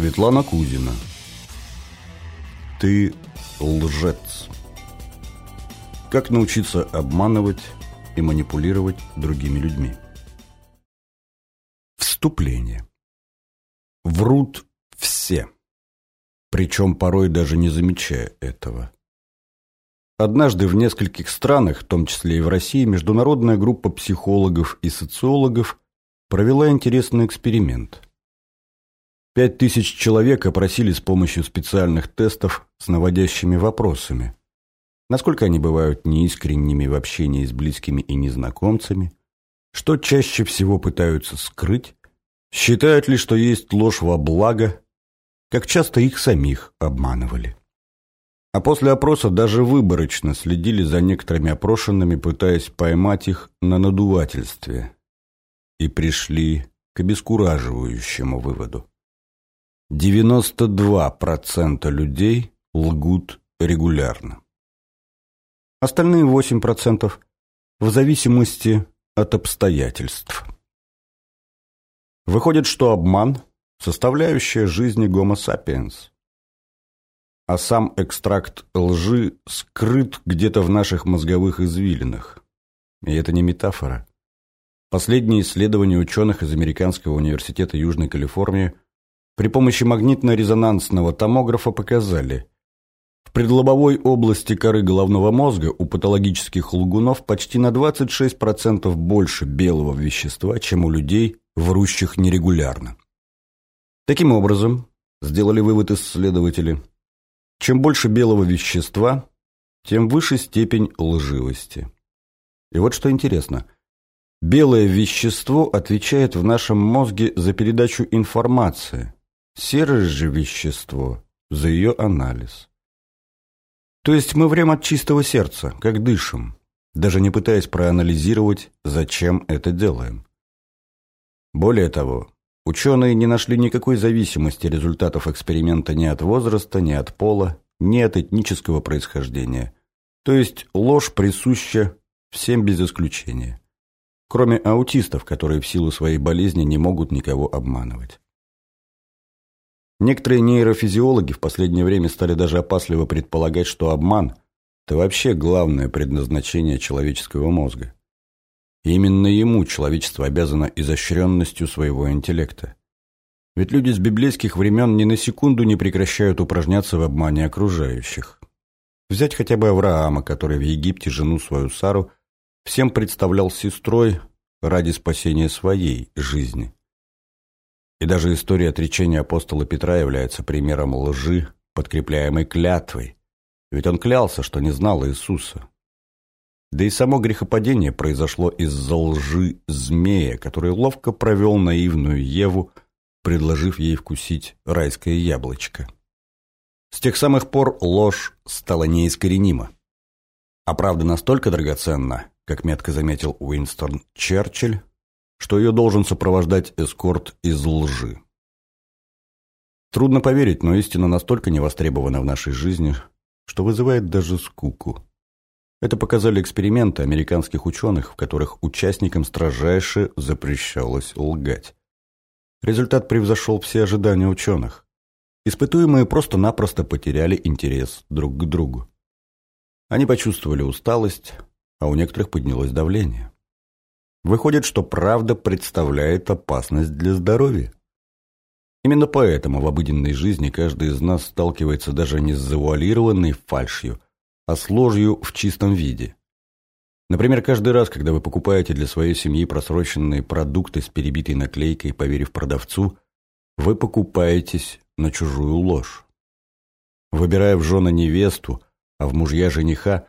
Светлана Кузина. Ты лжец. Как научиться обманывать и манипулировать другими людьми? Вступление. Врут все. Причем порой даже не замечая этого. Однажды в нескольких странах, в том числе и в России, международная группа психологов и социологов провела интересный эксперимент – Пять тысяч человек опросили с помощью специальных тестов с наводящими вопросами. Насколько они бывают неискренними в общении с близкими и незнакомцами? Что чаще всего пытаются скрыть? Считают ли, что есть ложь во благо? Как часто их самих обманывали? А после опроса даже выборочно следили за некоторыми опрошенными, пытаясь поймать их на надувательстве. И пришли к обескураживающему выводу. 92% людей лгут регулярно. Остальные 8% в зависимости от обстоятельств. Выходит, что обман – составляющая жизни Homo sapiens. А сам экстракт лжи скрыт где-то в наших мозговых извилинах. И это не метафора. Последние исследования ученых из Американского университета Южной Калифорнии – при помощи магнитно-резонансного томографа показали, в предлобовой области коры головного мозга у патологических лгунов почти на 26% больше белого вещества, чем у людей, врущих нерегулярно. Таким образом, сделали вывод исследователи, чем больше белого вещества, тем выше степень лживости. И вот что интересно. Белое вещество отвечает в нашем мозге за передачу информации – серое же вещество за ее анализ. То есть мы врем от чистого сердца, как дышим, даже не пытаясь проанализировать, зачем это делаем. Более того, ученые не нашли никакой зависимости результатов эксперимента ни от возраста, ни от пола, ни от этнического происхождения. То есть ложь присуща всем без исключения. Кроме аутистов, которые в силу своей болезни не могут никого обманывать. Некоторые нейрофизиологи в последнее время стали даже опасливо предполагать, что обман – это вообще главное предназначение человеческого мозга. И именно ему человечество обязано изощренностью своего интеллекта. Ведь люди с библейских времен ни на секунду не прекращают упражняться в обмане окружающих. Взять хотя бы Авраама, который в Египте жену свою Сару всем представлял сестрой ради спасения своей жизни. И даже история отречения апостола Петра является примером лжи, подкрепляемой клятвой. Ведь он клялся, что не знал Иисуса. Да и само грехопадение произошло из-за лжи змея, который ловко провел наивную Еву, предложив ей вкусить райское яблочко. С тех самых пор ложь стала неискоренима. А правда настолько драгоценна, как метко заметил Уинстон Черчилль, что ее должен сопровождать эскорт из лжи. Трудно поверить, но истина настолько невостребована в нашей жизни, что вызывает даже скуку. Это показали эксперименты американских ученых, в которых участникам строжайше запрещалось лгать. Результат превзошел все ожидания ученых. Испытуемые просто-напросто потеряли интерес друг к другу. Они почувствовали усталость, а у некоторых поднялось давление. Выходит, что правда представляет опасность для здоровья. Именно поэтому в обыденной жизни каждый из нас сталкивается даже не с завуалированной фальшью, а с ложью в чистом виде. Например, каждый раз, когда вы покупаете для своей семьи просроченные продукты с перебитой наклейкой, поверив продавцу, вы покупаетесь на чужую ложь. Выбирая в жены невесту, а в мужья жениха,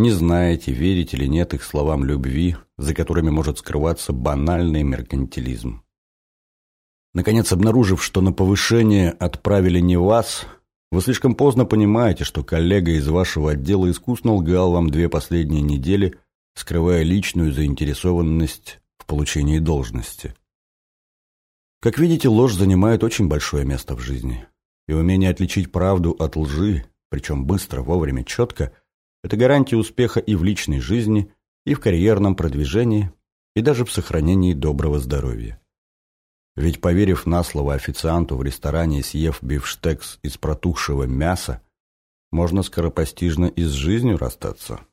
не знаете, верить или нет их словам любви, за которыми может скрываться банальный меркантилизм. Наконец, обнаружив, что на повышение отправили не вас, вы слишком поздно понимаете, что коллега из вашего отдела искусно лгал вам две последние недели, скрывая личную заинтересованность в получении должности. Как видите, ложь занимает очень большое место в жизни. И умение отличить правду от лжи, причем быстро, вовремя, четко, это гарантия успеха и в личной жизни, и в карьерном продвижении, и даже в сохранении доброго здоровья. Ведь, поверив на слово официанту в ресторане, съев бифштекс из протухшего мяса, можно скоропостижно и с жизнью расстаться.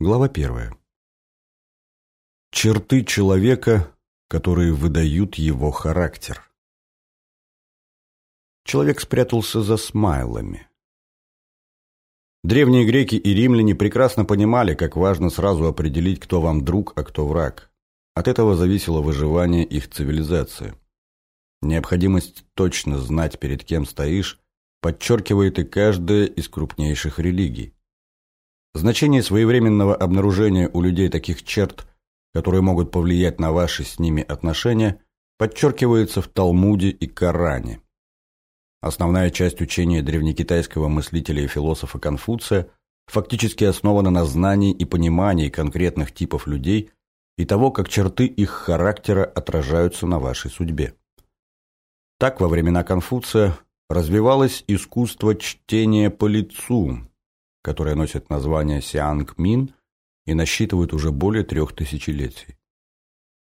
Глава первая. Черты человека, которые выдают его характер. Человек спрятался за смайлами. Древние греки и римляне прекрасно понимали, как важно сразу определить, кто вам друг, а кто враг. От этого зависело выживание их цивилизации. Необходимость точно знать, перед кем стоишь, подчеркивает и каждая из крупнейших религий. Значение своевременного обнаружения у людей таких черт, которые могут повлиять на ваши с ними отношения, подчеркивается в Талмуде и Коране. Основная часть учения древнекитайского мыслителя и философа Конфуция фактически основана на знании и понимании конкретных типов людей и того, как черты их характера отражаются на вашей судьбе. Так, во времена Конфуция развивалось искусство чтения по лицу, которое носит название Сианг Мин и насчитывает уже более трех тысячелетий.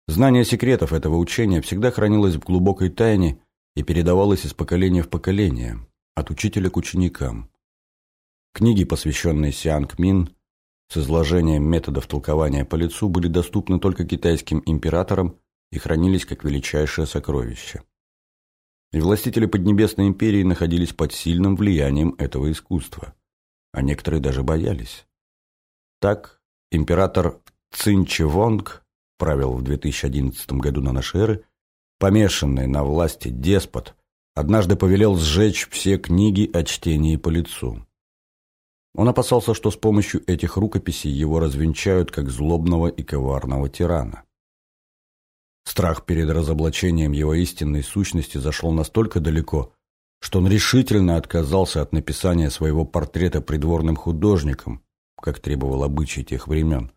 Знание секретов этого учения всегда хранилось в глубокой тайне и передавалось из поколения в поколение, от учителя к ученикам. Книги, посвященные Сианг Мин, с изложением методов толкования по лицу были доступны только китайским императорам и хранились как величайшее сокровище. И властители Поднебесной империи находились под сильным влиянием этого искусства, а некоторые даже боялись. Так, император Цин Вонг правил в 2011 году на нашей эры, помешанный на власти деспот, однажды повелел сжечь все книги о чтении по лицу. Он опасался, что с помощью этих рукописей его развенчают как злобного и коварного тирана. Страх перед разоблачением его истинной сущности зашел настолько далеко, что он решительно отказался от написания своего портрета придворным художником, как требовал обычай тех времен,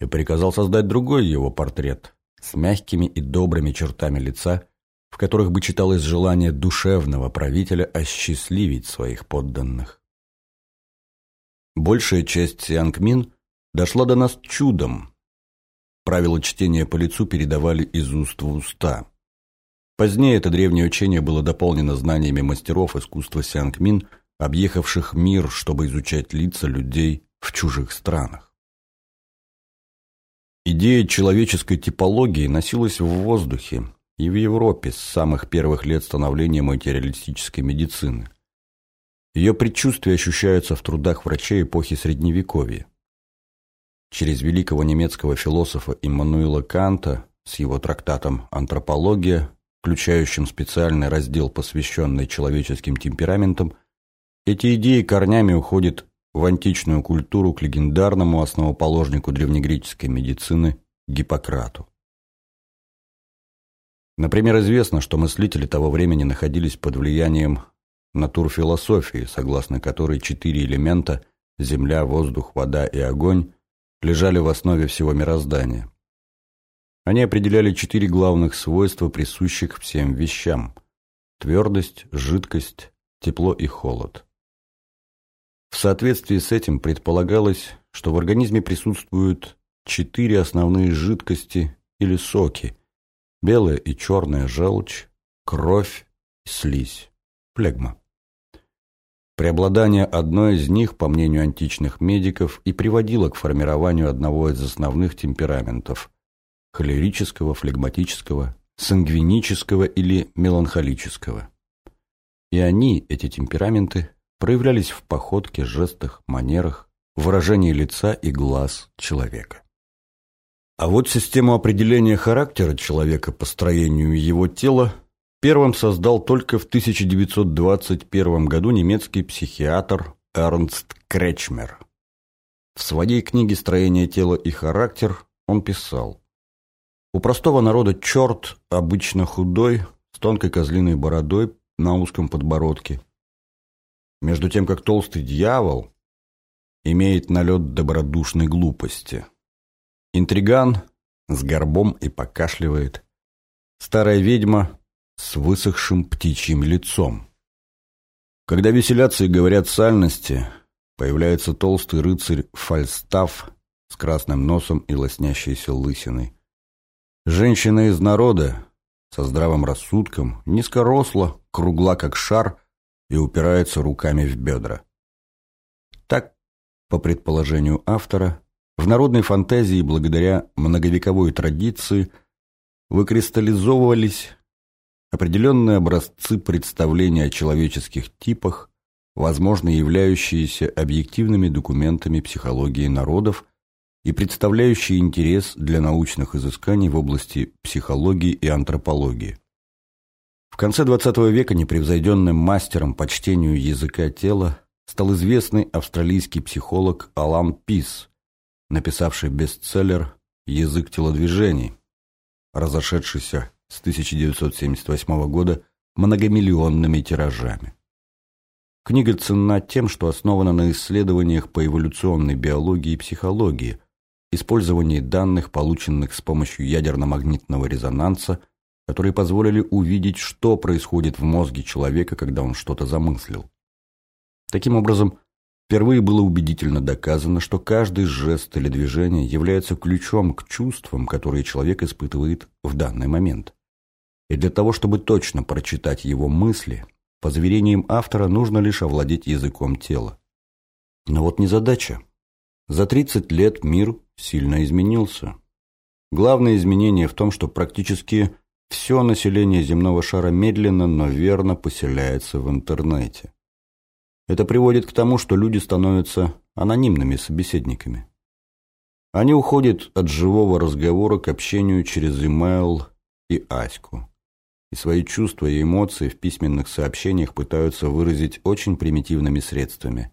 и приказал создать другой его портрет с мягкими и добрыми чертами лица, в которых бы читалось желание душевного правителя осчастливить своих подданных. Большая часть Сиангмин дошла до нас чудом. Правила чтения по лицу передавали из уст в уста. Позднее это древнее учение было дополнено знаниями мастеров искусства Сиангмин, объехавших мир, чтобы изучать лица людей в чужих странах. Идея человеческой типологии носилась в воздухе и в Европе с самых первых лет становления материалистической медицины. Ее предчувствия ощущаются в трудах врачей эпохи Средневековья. Через великого немецкого философа Иммануила Канта с его трактатом «Антропология», включающим специальный раздел, посвященный человеческим темпераментам, эти идеи корнями уходят в античную культуру к легендарному основоположнику древнегреческой медицины Гиппократу. Например, известно, что мыслители того времени находились под влиянием натурфилософии, согласно которой четыре элемента – земля, воздух, вода и огонь – лежали в основе всего мироздания. Они определяли четыре главных свойства, присущих всем вещам – твердость, жидкость, тепло и холод. В соответствии с этим предполагалось, что в организме присутствуют четыре основные жидкости или соки – белая и черная желчь, кровь и слизь, плегма. Преобладание одной из них, по мнению античных медиков, и приводило к формированию одного из основных темпераментов – холерического, флегматического, сангвинического или меланхолического. И они, эти темпераменты, проявлялись в походке, жестах, манерах, выражении лица и глаз человека. А вот систему определения характера человека по строению его тела Первым создал только в 1921 году немецкий психиатр Эрнст Кречмер. В своей книге «Строение тела и характер» он писал «У простого народа черт обычно худой, с тонкой козлиной бородой на узком подбородке, между тем как толстый дьявол имеет налет добродушной глупости. Интриган с горбом и покашливает. Старая ведьма с высохшим птичьим лицом. Когда веселятся и говорят сальности, появляется толстый рыцарь Фальстаф с красным носом и лоснящейся лысиной. Женщина из народа, со здравым рассудком, низкоросла, кругла как шар и упирается руками в бедра. Так, по предположению автора, в народной фантазии благодаря многовековой традиции выкристаллизовывались определенные образцы представления о человеческих типах, возможно являющиеся объективными документами психологии народов и представляющие интерес для научных изысканий в области психологии и антропологии. В конце XX века непревзойденным мастером по чтению языка тела стал известный австралийский психолог Алан Пис, написавший бестселлер «Язык телодвижений», разошедшийся с 1978 года многомиллионными тиражами. Книга ценна тем, что основана на исследованиях по эволюционной биологии и психологии, использовании данных, полученных с помощью ядерно-магнитного резонанса, которые позволили увидеть, что происходит в мозге человека, когда он что-то замыслил. Таким образом, впервые было убедительно доказано, что каждый жест или движение является ключом к чувствам, которые человек испытывает в данный момент. И для того, чтобы точно прочитать его мысли, по заверениям автора, нужно лишь овладеть языком тела. Но вот не задача. За 30 лет мир сильно изменился. Главное изменение в том, что практически все население земного шара медленно, но верно поселяется в интернете. Это приводит к тому, что люди становятся анонимными собеседниками. Они уходят от живого разговора к общению через имейл и аську и свои чувства и эмоции в письменных сообщениях пытаются выразить очень примитивными средствами.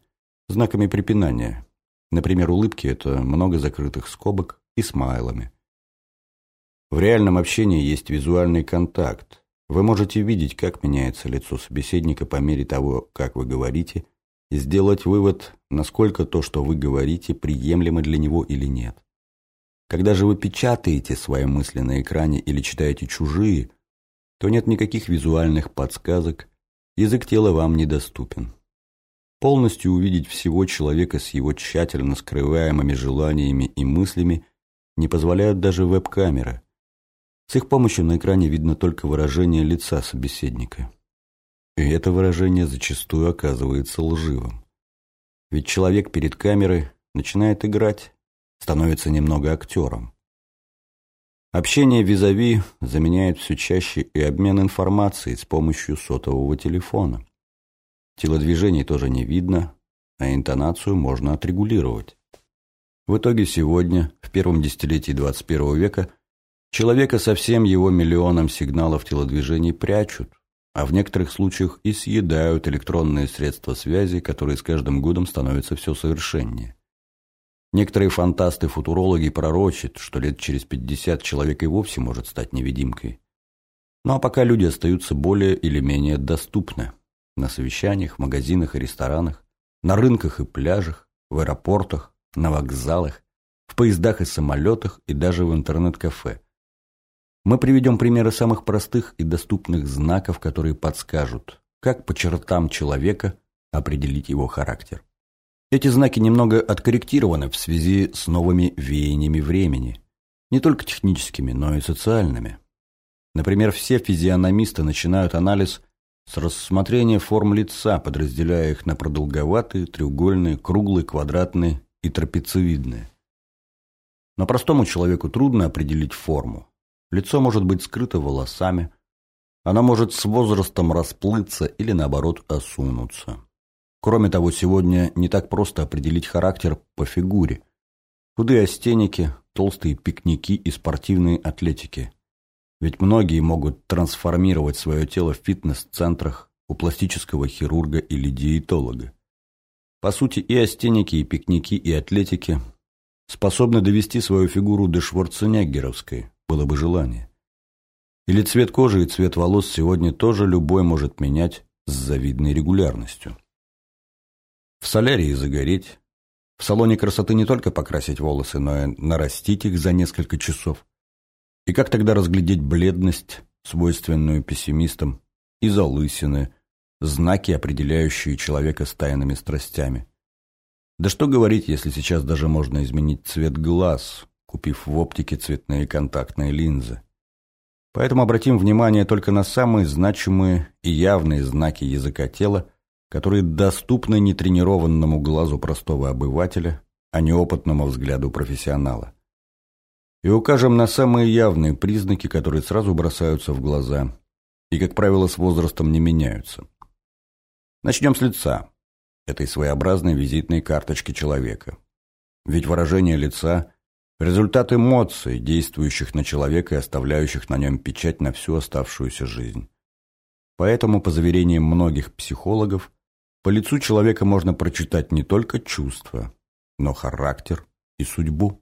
Знаками препинания. Например, улыбки – это много закрытых скобок и смайлами. В реальном общении есть визуальный контакт. Вы можете видеть, как меняется лицо собеседника по мере того, как вы говорите, и сделать вывод, насколько то, что вы говорите, приемлемо для него или нет. Когда же вы печатаете свои мысли на экране или читаете чужие – то нет никаких визуальных подсказок, язык тела вам недоступен. Полностью увидеть всего человека с его тщательно скрываемыми желаниями и мыслями не позволяют даже веб-камеры. С их помощью на экране видно только выражение лица собеседника. И это выражение зачастую оказывается лживым. Ведь человек перед камерой начинает играть, становится немного актером. Общение визави заменяет все чаще и обмен информацией с помощью сотового телефона. Телодвижений тоже не видно, а интонацию можно отрегулировать. В итоге сегодня, в первом десятилетии 21 века, человека со всем его миллионом сигналов телодвижений прячут, а в некоторых случаях и съедают электронные средства связи, которые с каждым годом становятся все совершеннее. Некоторые фантасты-футурологи пророчат, что лет через 50 человек и вовсе может стать невидимкой. Ну а пока люди остаются более или менее доступны. На совещаниях, магазинах и ресторанах, на рынках и пляжах, в аэропортах, на вокзалах, в поездах и самолетах и даже в интернет-кафе. Мы приведем примеры самых простых и доступных знаков, которые подскажут, как по чертам человека определить его характер. Эти знаки немного откорректированы в связи с новыми веяниями времени, не только техническими, но и социальными. Например, все физиономисты начинают анализ с рассмотрения форм лица, подразделяя их на продолговатые, треугольные, круглые, квадратные и трапециевидные. Но простому человеку трудно определить форму. Лицо может быть скрыто волосами, оно может с возрастом расплыться или, наоборот, осунуться. Кроме того, сегодня не так просто определить характер по фигуре. Худые остеники, толстые пикники и спортивные атлетики. Ведь многие могут трансформировать свое тело в фитнес-центрах у пластического хирурга или диетолога. По сути, и остеники, и пикники, и атлетики способны довести свою фигуру до шварценеггеровской, было бы желание. Или цвет кожи и цвет волос сегодня тоже любой может менять с завидной регулярностью. В солярии загореть. В салоне красоты не только покрасить волосы, но и нарастить их за несколько часов. И как тогда разглядеть бледность, свойственную пессимистам, и залысины, знаки, определяющие человека с тайными страстями? Да что говорить, если сейчас даже можно изменить цвет глаз, купив в оптике цветные контактные линзы. Поэтому обратим внимание только на самые значимые и явные знаки языка тела, которые доступны нетренированному глазу простого обывателя, а не опытному взгляду профессионала. И укажем на самые явные признаки, которые сразу бросаются в глаза и, как правило, с возрастом не меняются. Начнем с лица, этой своеобразной визитной карточки человека. Ведь выражение лица – результат эмоций, действующих на человека и оставляющих на нем печать на всю оставшуюся жизнь. Поэтому, по заверениям многих психологов, по лицу человека можно прочитать не только чувства, но характер и судьбу.